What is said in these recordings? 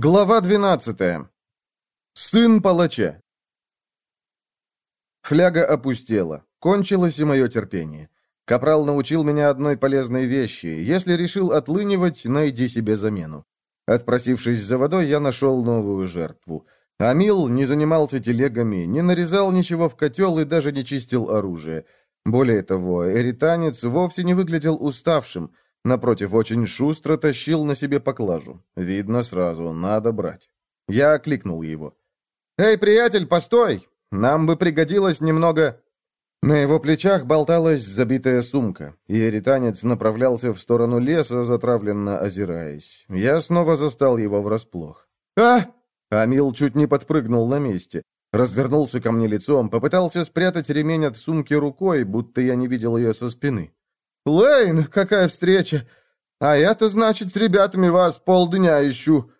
Глава 12. Сын палача. Фляга опустела. Кончилось и мое терпение. Капрал научил меня одной полезной вещи. Если решил отлынивать, найди себе замену. Отпросившись за водой, я нашел новую жертву. Амил не занимался телегами, не нарезал ничего в котел и даже не чистил оружие. Более того, эританец вовсе не выглядел уставшим – Напротив, очень шустро тащил на себе поклажу. Видно сразу, надо брать. Я окликнул его. «Эй, приятель, постой! Нам бы пригодилось немного...» На его плечах болталась забитая сумка, и эританец направлялся в сторону леса, затравленно озираясь. Я снова застал его врасплох. «А!» Амил чуть не подпрыгнул на месте. Развернулся ко мне лицом, попытался спрятать ремень от сумки рукой, будто я не видел ее со спины. «Лейн, какая встреча! А я-то, значит, с ребятами вас полдня ищу!»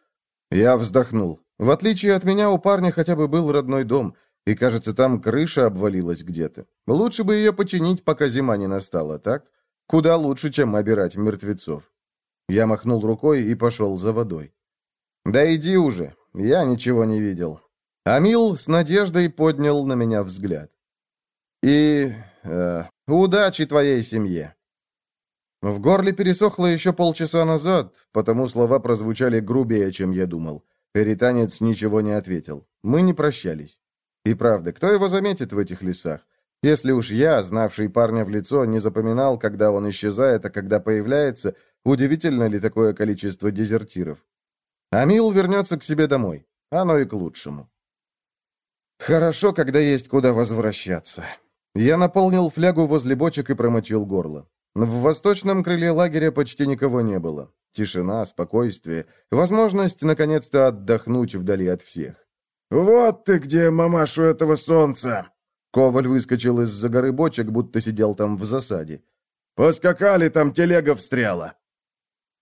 Я вздохнул. В отличие от меня, у парня хотя бы был родной дом, и, кажется, там крыша обвалилась где-то. Лучше бы ее починить, пока зима не настала, так? Куда лучше, чем обирать мертвецов. Я махнул рукой и пошел за водой. «Да иди уже, я ничего не видел». Амил с надеждой поднял на меня взгляд. «И... Э, удачи твоей семье!» В горле пересохло еще полчаса назад, потому слова прозвучали грубее, чем я думал. Эританец ничего не ответил. Мы не прощались. И правда, кто его заметит в этих лесах? Если уж я, знавший парня в лицо, не запоминал, когда он исчезает, а когда появляется, удивительно ли такое количество дезертиров? Амил вернется к себе домой. Оно и к лучшему. Хорошо, когда есть куда возвращаться. Я наполнил флягу возле бочек и промочил горло. В восточном крыле лагеря почти никого не было. Тишина, спокойствие, возможность наконец-то отдохнуть вдали от всех. «Вот ты где, мамашу этого солнца!» Коваль выскочил из-за горы бочек, будто сидел там в засаде. «Поскакали, там телега встряла!»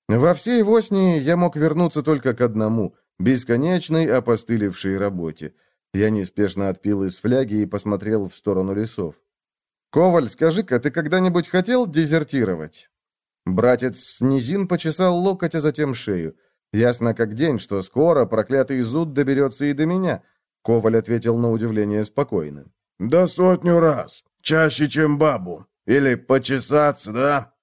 Во всей Воснии я мог вернуться только к одному — бесконечной опостылевшей работе. Я неспешно отпил из фляги и посмотрел в сторону лесов. «Коваль, скажи-ка, ты когда-нибудь хотел дезертировать?» Братец низин почесал локоть, а затем шею. Ясно как день, что скоро проклятый зуд доберется и до меня. Коваль ответил на удивление спокойно. «Да сотню раз. Чаще, чем бабу. Или почесаться, да?»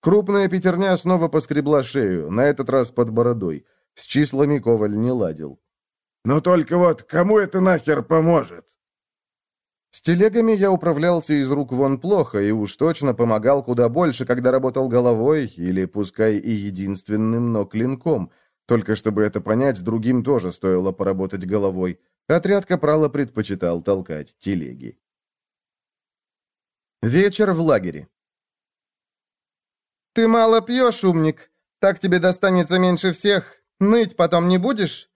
Крупная пятерня снова поскребла шею, на этот раз под бородой. С числами Коваль не ладил. «Но только вот кому это нахер поможет?» С телегами я управлялся из рук вон плохо и уж точно помогал куда больше, когда работал головой или, пускай и единственным, но клинком. Только чтобы это понять, другим тоже стоило поработать головой. Отряд Капрала предпочитал толкать телеги. Вечер в лагере. «Ты мало пьешь, умник. Так тебе достанется меньше всех. Ныть потом не будешь?»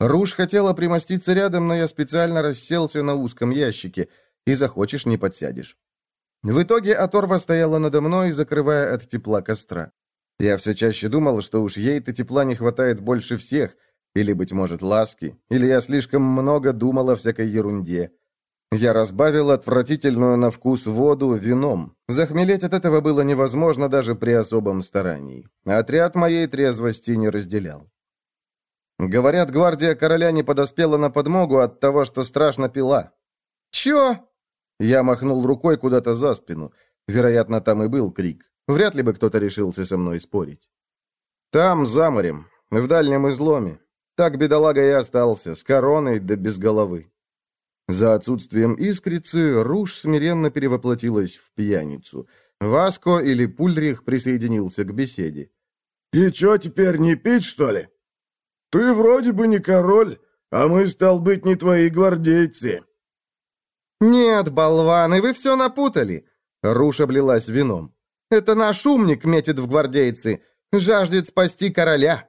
Руж хотела примоститься рядом, но я специально расселся на узком ящике, и захочешь, не подсядешь. В итоге оторва стояла надо мной, закрывая от тепла костра. Я все чаще думал, что уж ей-то тепла не хватает больше всех, или, быть может, ласки, или я слишком много думал о всякой ерунде. Я разбавил отвратительную на вкус воду вином. Захмелеть от этого было невозможно даже при особом старании. Отряд моей трезвости не разделял. Говорят, гвардия короля не подоспела на подмогу от того, что страшно пила. «Чё?» Я махнул рукой куда-то за спину. Вероятно, там и был крик. Вряд ли бы кто-то решился со мной спорить. Там, за морем, в дальнем изломе. Так бедолага и остался, с короной да без головы. За отсутствием искрицы Руж смиренно перевоплотилась в пьяницу. Васко или Пульрих присоединился к беседе. «И чё, теперь не пить, что ли?» «Ты вроде бы не король, а мы, стал быть, не твои гвардейцы». «Нет, болваны, вы все напутали!» Руша облилась вином. «Это наш умник метит в гвардейцы, жаждет спасти короля!»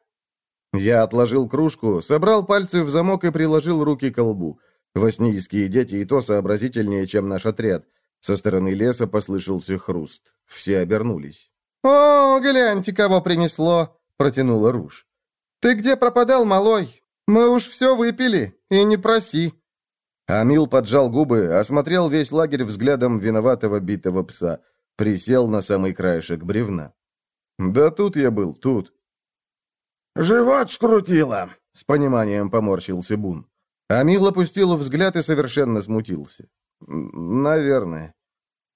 Я отложил кружку, собрал пальцы в замок и приложил руки к лбу. Воснийские дети и то сообразительнее, чем наш отряд. Со стороны леса послышался хруст. Все обернулись. «О, гляньте, кого принесло!» — протянула Руж. «Ты где пропадал, малой? Мы уж все выпили, и не проси». Амил поджал губы, осмотрел весь лагерь взглядом виноватого битого пса, присел на самый краешек бревна. «Да тут я был, тут». «Живот скрутило!» — с пониманием поморщился Бун. Амил опустил взгляд и совершенно смутился. «Наверное».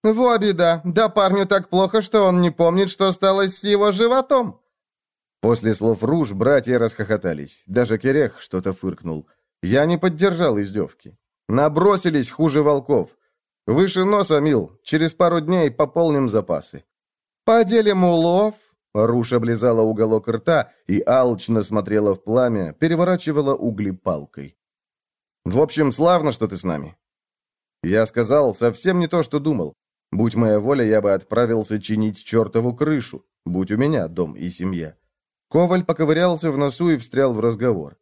«Во беда! Да парню так плохо, что он не помнит, что стало с его животом!» После слов Руж братья расхохотались. Даже Керех что-то фыркнул. Я не поддержал издевки. Набросились хуже волков. Выше носа, Мил. Через пару дней пополним запасы. «Поделим улов?» Руш облизала уголок рта и алчно смотрела в пламя, переворачивала угли палкой. «В общем, славно, что ты с нами». Я сказал совсем не то, что думал. Будь моя воля, я бы отправился чинить чертову крышу. Будь у меня дом и семья. Коваль поковырялся в носу и встрял в разговор.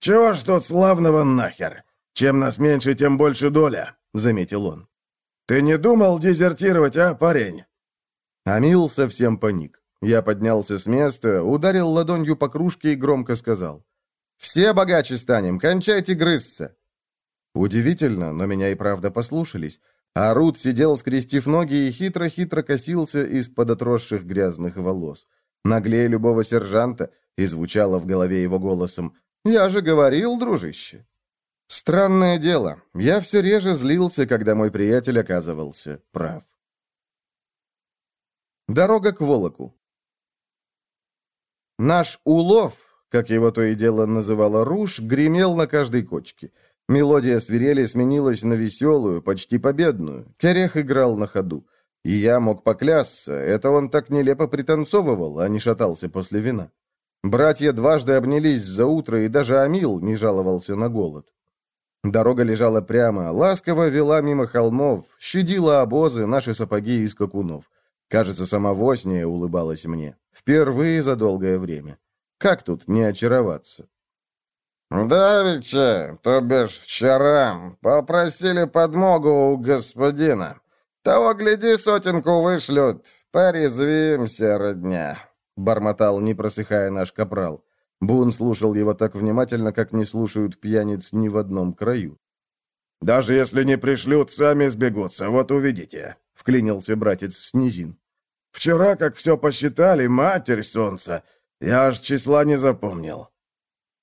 «Чего ж тут славного нахер? Чем нас меньше, тем больше доля», — заметил он. «Ты не думал дезертировать, а, парень?» Амил совсем паник. Я поднялся с места, ударил ладонью по кружке и громко сказал. «Все богаче станем, кончайте грызться!» Удивительно, но меня и правда послушались. А Рут сидел, скрестив ноги, и хитро-хитро косился из-под отросших грязных волос. Наглее любого сержанта, и звучало в голове его голосом «Я же говорил, дружище!» Странное дело, я все реже злился, когда мой приятель оказывался прав. Дорога к Волоку. Наш улов, как его то и дело называла Руш, гремел на каждой кочке. Мелодия свирели сменилась на веселую, почти победную. Терех играл на ходу. И я мог поклясться, это он так нелепо пританцовывал, а не шатался после вина. Братья дважды обнялись за утро, и даже Амил не жаловался на голод. Дорога лежала прямо, ласково вела мимо холмов, щадила обозы, наши сапоги и скакунов. Кажется, сама Восния улыбалась мне. Впервые за долгое время. Как тут не очароваться? «Давеча, то бишь вчера, попросили подмогу у господина. Того, гляди, сотенку вышлют. Порезвимся, родня», — бормотал, не просыхая наш капрал. Бун слушал его так внимательно, как не слушают пьяниц ни в одном краю. «Даже если не пришлют, сами сбегутся, вот увидите», — вклинился братец с низин. «Вчера, как все посчитали, матерь солнца, я аж числа не запомнил».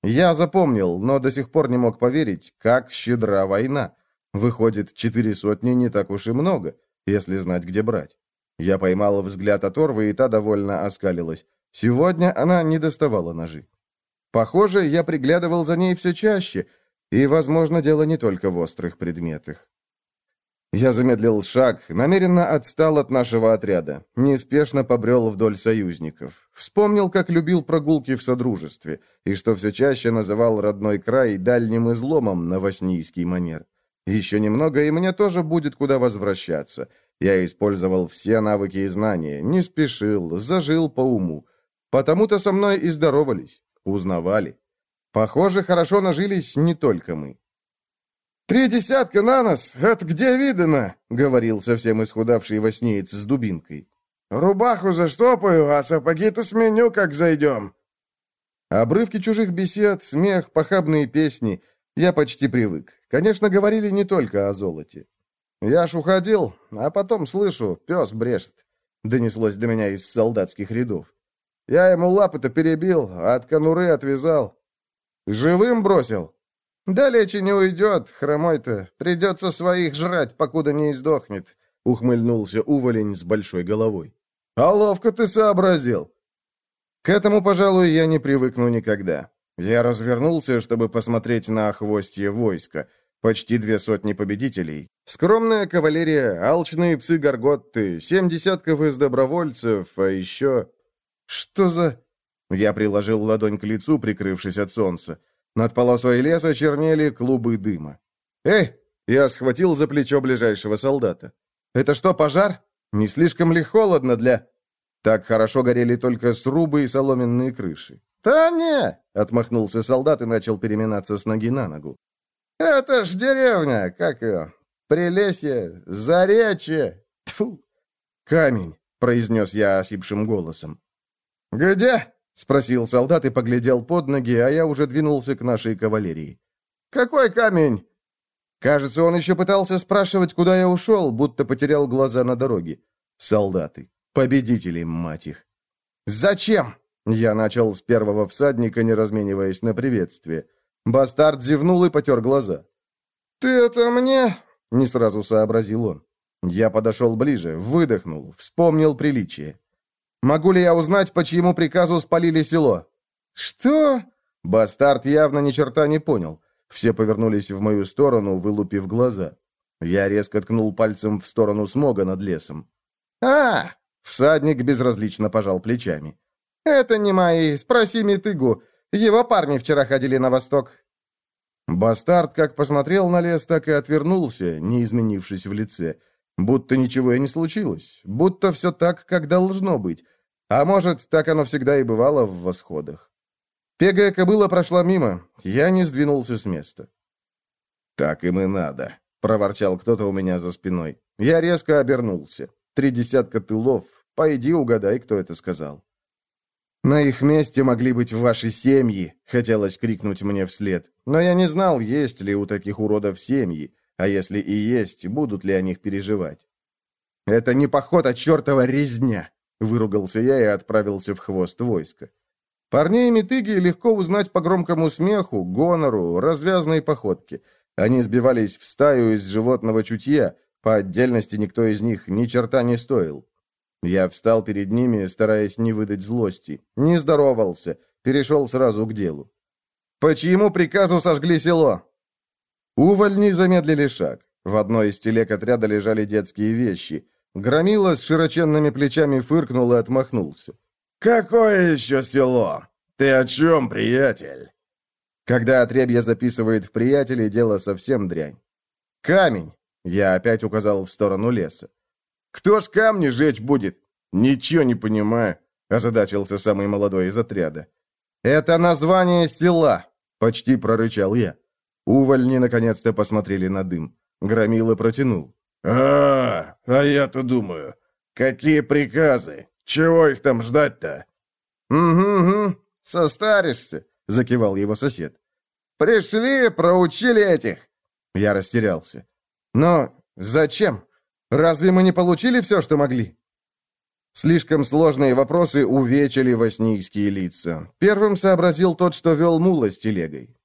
Я запомнил, но до сих пор не мог поверить, как щедра война. Выходит, четыре сотни не так уж и много, если знать, где брать. Я поймал взгляд оторвы, и та довольно оскалилась. Сегодня она не доставала ножи. Похоже, я приглядывал за ней все чаще, и, возможно, дело не только в острых предметах. Я замедлил шаг, намеренно отстал от нашего отряда, неспешно побрел вдоль союзников. Вспомнил, как любил прогулки в Содружестве, и что все чаще называл родной край дальним изломом на воснийский манер. Еще немного, и мне тоже будет куда возвращаться. Я использовал все навыки и знания, не спешил, зажил по уму. Потому-то со мной и здоровались, узнавали. Похоже, хорошо нажились не только мы. «Три десятка на нас! Это где видано?» — говорил совсем исхудавший воснеец с дубинкой. «Рубаху заштопаю, а сапоги-то сменю, как зайдем». Обрывки чужих бесед, смех, похабные песни. Я почти привык. Конечно, говорили не только о золоте. Я ж уходил, а потом слышу, пес брешет. Донеслось до меня из солдатских рядов. Я ему лапы-то перебил, а от конуры отвязал. Живым бросил. «Далече не уйдет, хромой-то. Придется своих жрать, покуда не издохнет», — ухмыльнулся уволень с большой головой. «А ловко ты сообразил!» К этому, пожалуй, я не привыкну никогда. Я развернулся, чтобы посмотреть на хвостье войска. Почти две сотни победителей. Скромная кавалерия, алчные псы-горготты, семь десятков из добровольцев, а еще... Что за... Я приложил ладонь к лицу, прикрывшись от солнца. Над полосой леса чернели клубы дыма. «Эй!» — я схватил за плечо ближайшего солдата. «Это что, пожар? Не слишком ли холодно для...» Так хорошо горели только срубы и соломенные крыши. «Да не!» — отмахнулся солдат и начал переминаться с ноги на ногу. «Это ж деревня, как ее? Прелесье, Заречье. Тьфу!» «Камень!» — произнес я осипшим голосом. «Где?» — спросил солдат и поглядел под ноги, а я уже двинулся к нашей кавалерии. «Какой камень?» Кажется, он еще пытался спрашивать, куда я ушел, будто потерял глаза на дороге. Солдаты. Победители, мать их. «Зачем?» Я начал с первого всадника, не размениваясь на приветствие. Бастард зевнул и потер глаза. «Ты это мне?» — не сразу сообразил он. Я подошел ближе, выдохнул, вспомнил приличие. «Могу ли я узнать, по чьему приказу спалили село?» «Что?» Бастард явно ни черта не понял. Все повернулись в мою сторону, вылупив глаза. Я резко ткнул пальцем в сторону смога над лесом. «А!» — всадник безразлично пожал плечами. «Это не мои. Спроси Митыгу. Его парни вчера ходили на восток». Бастард как посмотрел на лес, так и отвернулся, не изменившись в лице. Будто ничего и не случилось. Будто все так, как должно быть. А может, так оно всегда и бывало в восходах. Пегая кобыла прошла мимо. Я не сдвинулся с места. «Так им и надо», — проворчал кто-то у меня за спиной. Я резко обернулся. Три десятка тылов. Пойди угадай, кто это сказал. «На их месте могли быть ваши семьи», — хотелось крикнуть мне вслед. Но я не знал, есть ли у таких уродов семьи, а если и есть, будут ли о них переживать. «Это не поход, а чертова резня», — выругался я и отправился в хвост войска. Парней Митыги легко узнать по громкому смеху, гонору, развязной походке. Они сбивались в стаю из животного чутья, по отдельности никто из них ни черта не стоил. Я встал перед ними, стараясь не выдать злости. Не здоровался, перешел сразу к делу. «По чьему приказу сожгли село?» Увольни замедлили шаг. В одной из телег отряда лежали детские вещи. Громила с широченными плечами фыркнул и отмахнулся. «Какое еще село? Ты о чем, приятель?» Когда отребья записывает в приятеле, дело совсем дрянь. «Камень!» — я опять указал в сторону леса. «Кто ж камни жечь будет?» «Ничего не понимаю», — озадачился самый молодой из отряда. «Это название села», — почти прорычал я. Увольни наконец-то посмотрели на дым. Громила протянул. «А, а я-то думаю, какие приказы? Чего их там ждать-то?» «Угу-угу, состаришься», — закивал его сосед. «Пришли, проучили этих». Я растерялся. «Но зачем? Разве мы не получили все, что могли?» Слишком сложные вопросы увечили воснийские лица. Первым сообразил тот, что вел мула с телегой.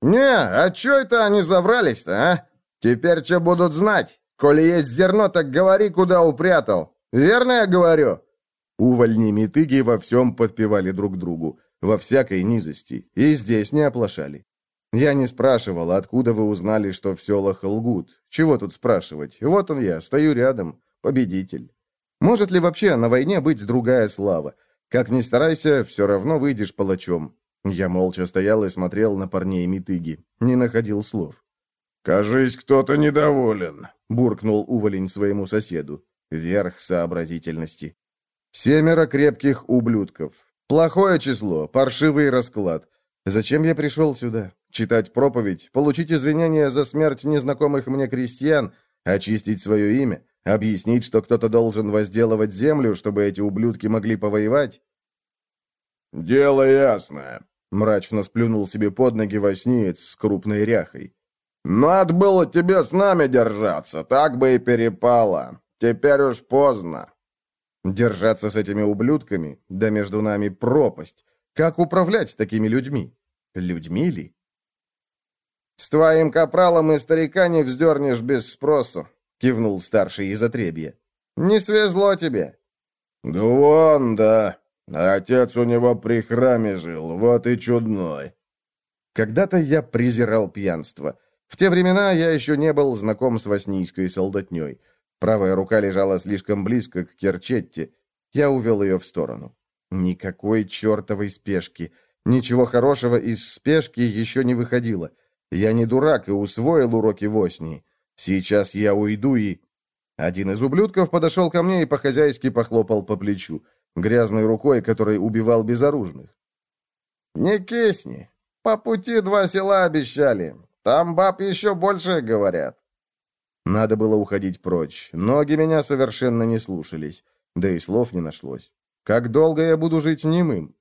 «Не, а чё это они заврались-то, а? Теперь что будут знать? Коли есть зерно, так говори, куда упрятал. Верно я говорю?» Увольни метыги во всем подпевали друг другу, во всякой низости, и здесь не оплошали. Я не спрашивал, откуда вы узнали, что в селах лгут. Чего тут спрашивать? Вот он я, стою рядом, победитель. Может ли вообще на войне быть другая слава? Как ни старайся, все равно выйдешь палачом. Я молча стоял и смотрел на парней Митыги. Не находил слов. «Кажись, кто-то недоволен», — буркнул уволень своему соседу. Верх сообразительности. «Семеро крепких ублюдков. Плохое число, паршивый расклад. Зачем я пришел сюда? Читать проповедь, получить извинения за смерть незнакомых мне крестьян, очистить свое имя, объяснить, что кто-то должен возделывать землю, чтобы эти ублюдки могли повоевать?» «Дело ясное», — мрачно сплюнул себе под ноги воснеец с крупной ряхой. «Надо было тебе с нами держаться, так бы и перепало. Теперь уж поздно». «Держаться с этими ублюдками? Да между нами пропасть. Как управлять такими людьми? Людьми ли?» «С твоим капралом и старика не вздернешь без спросу», — кивнул старший из отребья. «Не свезло тебе». «Да да», отец у него при храме жил, вот и чудной. Когда-то я презирал пьянство. В те времена я еще не был знаком с воснийской солдатней. Правая рука лежала слишком близко к Керчетте. Я увел ее в сторону. Никакой чертовой спешки. Ничего хорошего из спешки еще не выходило. Я не дурак и усвоил уроки Воснии. Сейчас я уйду и... Один из ублюдков подошел ко мне и по-хозяйски похлопал по плечу грязной рукой, который убивал безоружных. «Не кисни. По пути два села обещали. Там баб еще больше говорят». Надо было уходить прочь. Ноги меня совершенно не слушались. Да и слов не нашлось. Как долго я буду жить немым?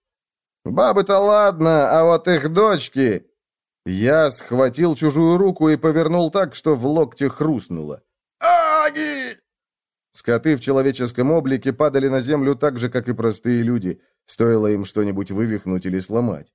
«Бабы-то ладно, а вот их дочки...» Я схватил чужую руку и повернул так, что в локте хрустнуло. «Аги!» Скоты в человеческом облике падали на землю так же, как и простые люди. Стоило им что-нибудь вывихнуть или сломать.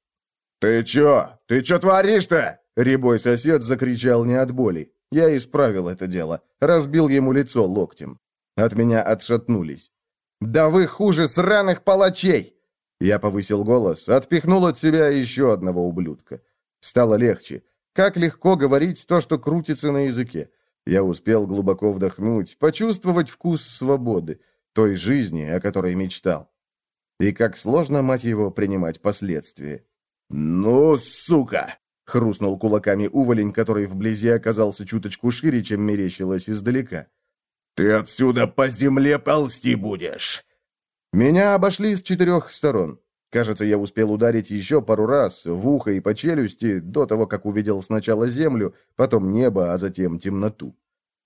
«Ты чё? Ты чё творишь-то?» Рябой сосед закричал не от боли. Я исправил это дело. Разбил ему лицо локтем. От меня отшатнулись. «Да вы хуже сраных палачей!» Я повысил голос, отпихнул от себя еще одного ублюдка. Стало легче. Как легко говорить то, что крутится на языке. Я успел глубоко вдохнуть, почувствовать вкус свободы, той жизни, о которой мечтал. И как сложно, мать его, принимать последствия. «Ну, сука!» — хрустнул кулаками уволень, который вблизи оказался чуточку шире, чем мерещилось издалека. «Ты отсюда по земле ползти будешь!» Меня обошли с четырех сторон. Кажется, я успел ударить еще пару раз, в ухо и по челюсти, до того, как увидел сначала землю, потом небо, а затем темноту.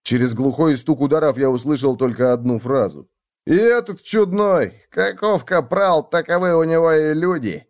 Через глухой стук ударов я услышал только одну фразу. «И этот чудной! Каков капрал, таковы у него и люди!»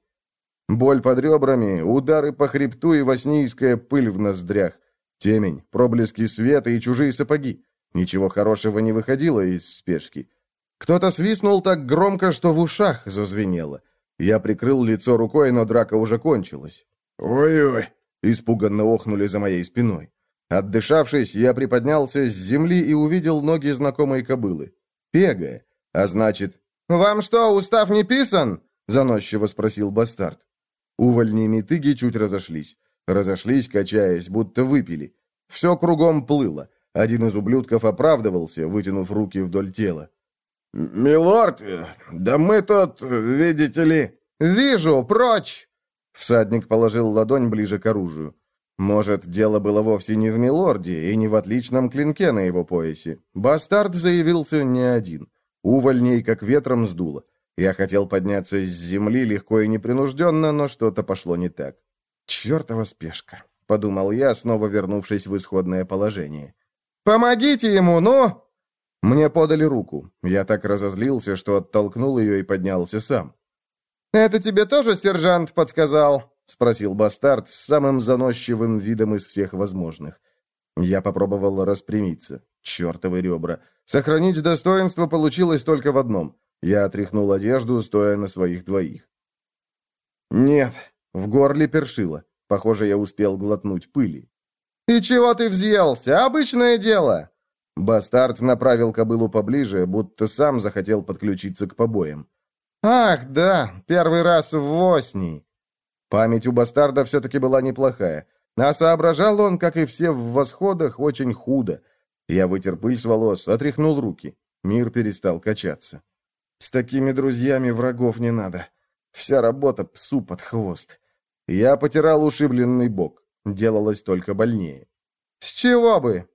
Боль под ребрами, удары по хребту и воснийская пыль в ноздрях. Темень, проблески света и чужие сапоги. Ничего хорошего не выходило из спешки. Кто-то свистнул так громко, что в ушах зазвенело. Я прикрыл лицо рукой, но драка уже кончилась. «Ой-ой!» — испуганно охнули за моей спиной. Отдышавшись, я приподнялся с земли и увидел ноги знакомой кобылы. Пегая. А значит... «Вам что, устав не писан?» — заносчиво спросил бастард. Увольни метыги чуть разошлись. Разошлись, качаясь, будто выпили. Все кругом плыло. Один из ублюдков оправдывался, вытянув руки вдоль тела. «Милорд, да мы тут, видите ли...» «Вижу! Прочь!» Всадник положил ладонь ближе к оружию. Может, дело было вовсе не в милорде и не в отличном клинке на его поясе. Бастард заявился не один. Увольней как ветром сдуло. Я хотел подняться с земли легко и непринужденно, но что-то пошло не так. «Чертова спешка», — подумал я, снова вернувшись в исходное положение. «Помогите ему, ну!» Мне подали руку. Я так разозлился, что оттолкнул ее и поднялся сам. «Это тебе тоже сержант подсказал?» — спросил бастард с самым заносчивым видом из всех возможных. Я попробовал распрямиться. Чертовы ребра. Сохранить достоинство получилось только в одном. Я отряхнул одежду, стоя на своих двоих. «Нет», — в горле першило. Похоже, я успел глотнуть пыли. «И чего ты взъелся? Обычное дело!» Бастард направил кобылу поближе, будто сам захотел подключиться к побоям. «Ах, да, первый раз в Воснии!» Память у бастарда все-таки была неплохая, а соображал он, как и все в восходах, очень худо. Я вытер пыль с волос, отряхнул руки. Мир перестал качаться. С такими друзьями врагов не надо. Вся работа псу под хвост. Я потирал ушибленный бок. Делалось только больнее. «С чего бы?»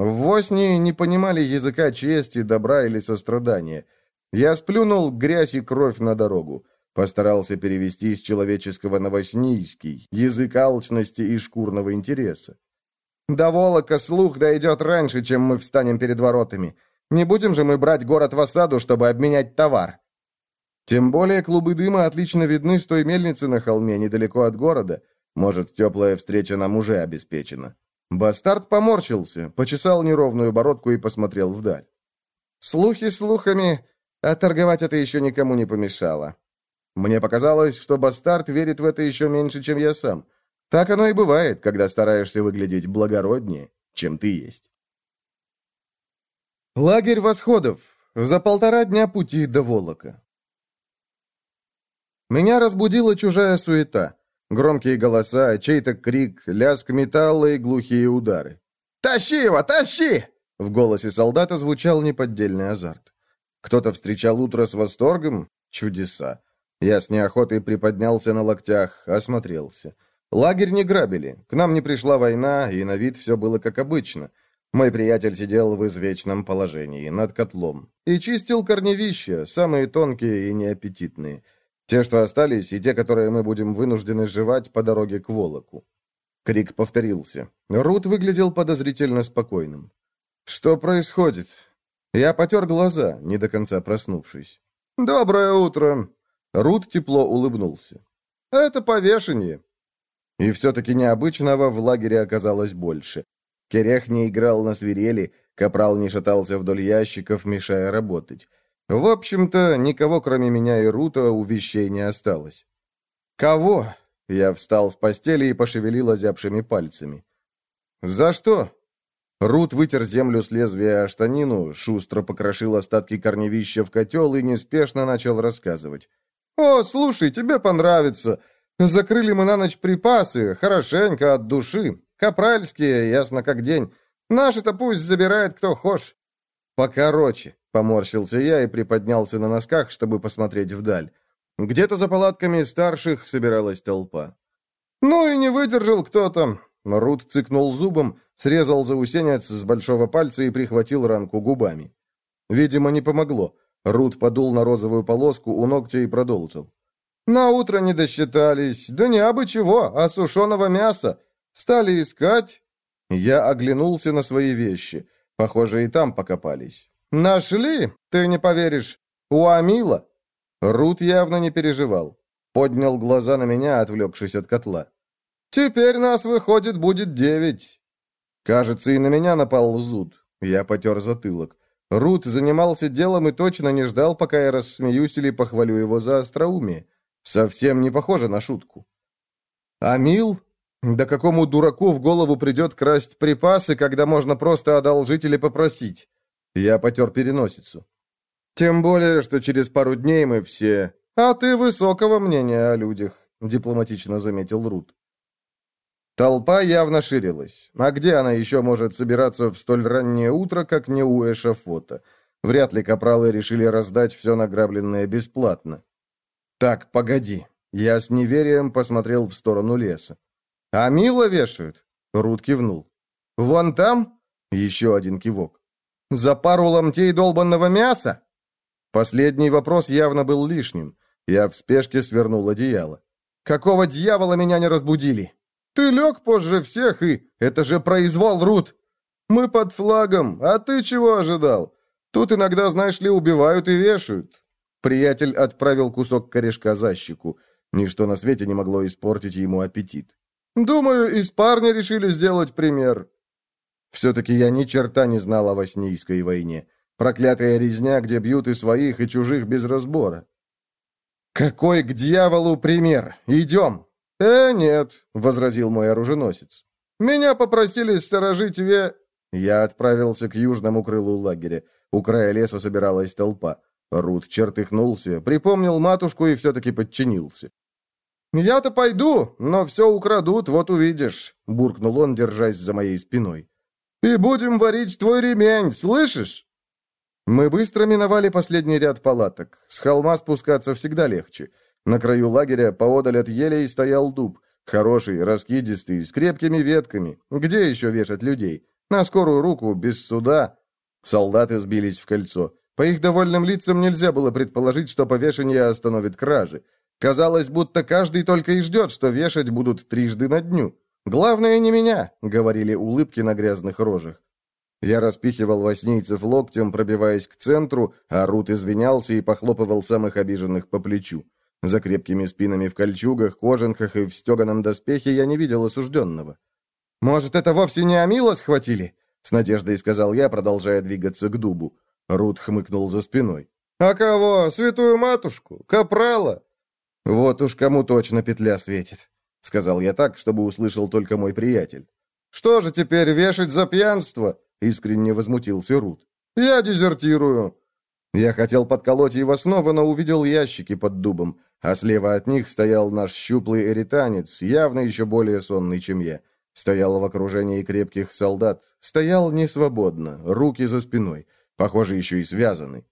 В Воснии не понимали языка чести, добра или сострадания. Я сплюнул грязь и кровь на дорогу. Постарался перевести с человеческого на воснийский, язык алчности и шкурного интереса. До Волока слух дойдет раньше, чем мы встанем перед воротами. Не будем же мы брать город в осаду, чтобы обменять товар. Тем более клубы дыма отлично видны с той мельницы на холме, недалеко от города. Может, теплая встреча нам уже обеспечена. Бастард поморщился, почесал неровную бородку и посмотрел вдаль. Слухи слухами, а торговать это еще никому не помешало. Мне показалось, что Бастард верит в это еще меньше, чем я сам. Так оно и бывает, когда стараешься выглядеть благороднее, чем ты есть. Лагерь восходов. За полтора дня пути до Волока. Меня разбудила чужая суета. Громкие голоса, чей-то крик, лязг металла и глухие удары. «Тащи его, тащи!» В голосе солдата звучал неподдельный азарт. Кто-то встречал утро с восторгом? Чудеса. Я с неохотой приподнялся на локтях, осмотрелся. Лагерь не грабили, к нам не пришла война, и на вид все было как обычно. Мой приятель сидел в извечном положении, над котлом, и чистил корневища, самые тонкие и неаппетитные. Те, что остались, и те, которые мы будем вынуждены жевать по дороге к Волоку. Крик повторился. Рут выглядел подозрительно спокойным. «Что происходит?» Я потер глаза, не до конца проснувшись. «Доброе утро!» Рут тепло улыбнулся. «Это повешение!» И все-таки необычного в лагере оказалось больше. Керех не играл на свирели, Капрал не шатался вдоль ящиков, мешая работать. В общем-то, никого, кроме меня и Рута, у вещей не осталось. «Кого?» Я встал с постели и пошевелил озябшими пальцами. «За что?» Рут вытер землю с лезвия о штанину, шустро покрошил остатки корневища в котел и неспешно начал рассказывать. «О, слушай, тебе понравится. Закрыли мы на ночь припасы, хорошенько, от души. Капральские, ясно как день. Наши-то пусть забирает кто хочешь». «Покороче», — поморщился я и приподнялся на носках, чтобы посмотреть вдаль. Где-то за палатками старших собиралась толпа. «Ну и не выдержал кто-то!» Рут цыкнул зубом, срезал заусенец с большого пальца и прихватил ранку губами. Видимо, не помогло. Рут подул на розовую полоску у ногтя и продолжил. «На утро не досчитались. Да не абы чего, а сушеного мяса. Стали искать...» Я оглянулся на свои вещи. Похоже, и там покопались. «Нашли? Ты не поверишь. У Амила. Рут явно не переживал. Поднял глаза на меня, отвлекшись от котла. «Теперь нас, выходит, будет девять». Кажется, и на меня напал зуд. Я потер затылок. Рут занимался делом и точно не ждал, пока я рассмеюсь или похвалю его за остроумие. Совсем не похоже на шутку. «Амил? Да какому дураку в голову придет красть припасы, когда можно просто одолжить или попросить?» Я потер переносицу. Тем более, что через пару дней мы все... А ты высокого мнения о людях, дипломатично заметил Рут. Толпа явно ширилась. А где она еще может собираться в столь раннее утро, как не у эшафота? Вряд ли капралы решили раздать все награбленное бесплатно. Так, погоди. Я с неверием посмотрел в сторону леса. «А мило вешают?» Рут кивнул. «Вон там?» Еще один кивок. «За пару ломтей долбанного мяса?» Последний вопрос явно был лишним. Я в спешке свернул одеяло. «Какого дьявола меня не разбудили? Ты лег позже всех, и... Это же произвол, Рут! Мы под флагом, а ты чего ожидал? Тут иногда, знаешь ли, убивают и вешают». Приятель отправил кусок корешка за щеку. Ничто на свете не могло испортить ему аппетит. «Думаю, из парня решили сделать пример». Все-таки я ни черта не знал о Воснийской войне. Проклятая резня, где бьют и своих, и чужих без разбора. «Какой к дьяволу пример? Идем!» «Э, нет», — возразил мой оруженосец. «Меня попросили сторожить ве...» Я отправился к южному крылу лагеря. У края леса собиралась толпа. Рут чертыхнулся, припомнил матушку и все-таки подчинился. «Я-то пойду, но все украдут, вот увидишь», — буркнул он, держась за моей спиной. «И будем варить твой ремень, слышишь?» Мы быстро миновали последний ряд палаток. С холма спускаться всегда легче. На краю лагеря, поодаль от елей, стоял дуб. Хороший, раскидистый, с крепкими ветками. Где еще вешать людей? На скорую руку, без суда. Солдаты сбились в кольцо. По их довольным лицам нельзя было предположить, что повешение остановит кражи. Казалось, будто каждый только и ждет, что вешать будут трижды на дню. «Главное не меня», — говорили улыбки на грязных рожах. Я распихивал воснийцев локтем, пробиваясь к центру, а Рут извинялся и похлопывал самых обиженных по плечу. За крепкими спинами в кольчугах, кожанках и в стеганом доспехе я не видел осужденного. «Может, это вовсе не Амила схватили?» — с надеждой сказал я, продолжая двигаться к дубу. Рут хмыкнул за спиной. «А кого? Святую матушку? Капрала?» «Вот уж кому точно петля светит», — сказал я так, чтобы услышал только мой приятель. «Что же теперь, вешать за пьянство? — искренне возмутился Рут. «Я дезертирую». Я хотел подколоть его снова, но увидел ящики под дубом, а слева от них стоял наш щуплый эританец, явно еще более сонный, чем я. Стоял в окружении крепких солдат. Стоял несвободно, руки за спиной. Похоже, еще и связаны.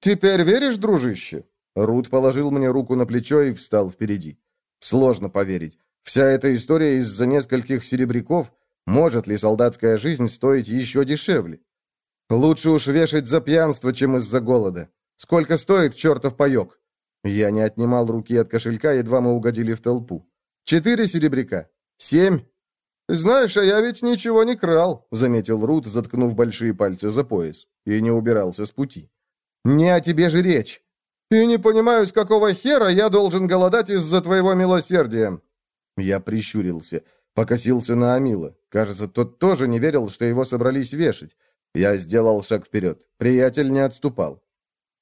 «Теперь веришь, дружище?» Рут положил мне руку на плечо и встал впереди. Сложно поверить. Вся эта история из-за нескольких серебряков, может ли солдатская жизнь стоить еще дешевле? Лучше уж вешать за пьянство, чем из-за голода. Сколько стоит чертов паек? Я не отнимал руки от кошелька, едва мы угодили в толпу. Четыре серебряка. Семь. «Знаешь, а я ведь ничего не крал», — заметил Рут, заткнув большие пальцы за пояс, и не убирался с пути. «Не о тебе же речь. И не понимаю, с какого хера я должен голодать из-за твоего милосердия». Я прищурился. Покосился на Амила. Кажется, тот тоже не верил, что его собрались вешать. Я сделал шаг вперед. Приятель не отступал.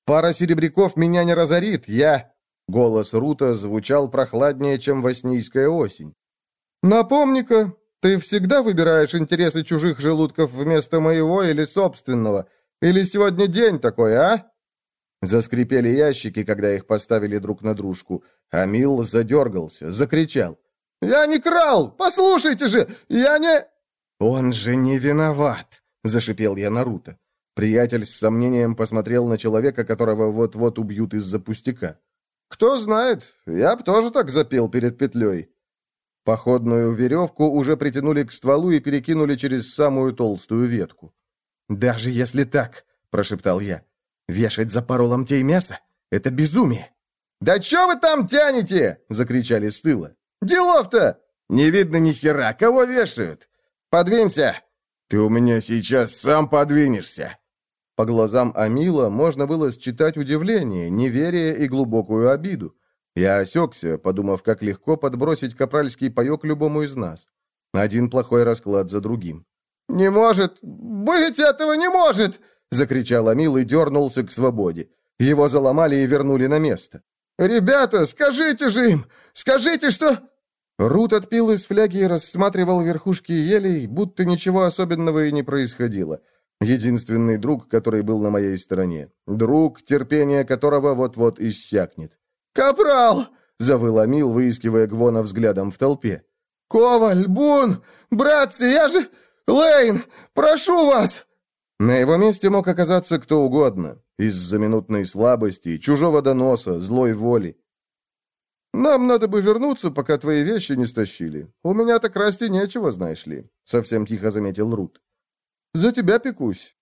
«Пара серебряков меня не разорит, я...» Голос Рута звучал прохладнее, чем воснийская осень. «Напомни-ка, ты всегда выбираешь интересы чужих желудков вместо моего или собственного? Или сегодня день такой, а?» Заскрипели ящики, когда их поставили друг на дружку. Амил задергался, закричал. «Я не крал! Послушайте же! Я не...» «Он же не виноват!» — зашипел я Наруто. Приятель с сомнением посмотрел на человека, которого вот-вот убьют из-за пустяка. «Кто знает, я б тоже так запел перед петлей». Походную веревку уже притянули к стволу и перекинули через самую толстую ветку. «Даже если так», — прошептал я, — «вешать за пару ломтей мяса — это безумие». «Да чё вы там тянете?» — закричали с тыла. «Делов-то! Не видно ни хера, кого вешают? Подвинься!» «Ты у меня сейчас сам подвинешься!» По глазам Амила можно было считать удивление, неверие и глубокую обиду. Я осекся, подумав, как легко подбросить капральский паек любому из нас. Один плохой расклад за другим. «Не может! Быть этого не может!» — закричал Амил и дернулся к свободе. Его заломали и вернули на место. «Ребята, скажите же им! Скажите, что...» Рут отпил из фляги и рассматривал верхушки елей, будто ничего особенного и не происходило. Единственный друг, который был на моей стороне. Друг, терпение которого вот-вот иссякнет. «Капрал!» — завыл Амил, выискивая Гвона взглядом в толпе. «Коваль! Бун! Братцы, я же... Лейн! Прошу вас!» На его месте мог оказаться кто угодно. Из-за минутной слабости, чужого доноса, злой воли. «Нам надо бы вернуться, пока твои вещи не стащили. У меня так расти нечего, знаешь ли», — совсем тихо заметил Рут. «За тебя пекусь».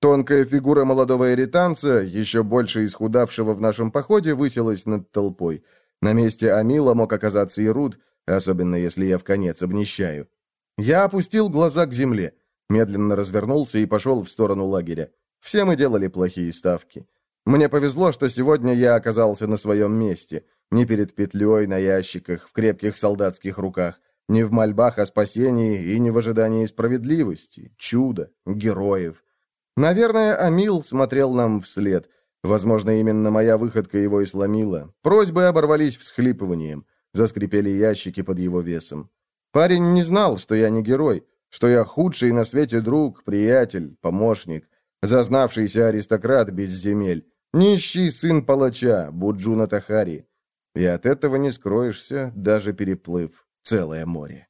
Тонкая фигура молодого эританца, еще больше исхудавшего в нашем походе, высилась над толпой. На месте Амила мог оказаться и Рут, особенно если я в конец обнищаю. Я опустил глаза к земле, медленно развернулся и пошел в сторону лагеря. Все мы делали плохие ставки. Мне повезло, что сегодня я оказался на своем месте. Не перед петлей на ящиках, в крепких солдатских руках, не в мольбах о спасении и не в ожидании справедливости, чуда, героев. Наверное, Амил смотрел нам вслед. Возможно, именно моя выходка его и сломила. Просьбы оборвались всхлипыванием. Заскрипели ящики под его весом. Парень не знал, что я не герой, что я худший на свете друг, приятель, помощник. Зазнавшийся аристократ без земель. Нищий сын палача, Буджуна Тахари. И от этого не скроешься, даже переплыв целое море.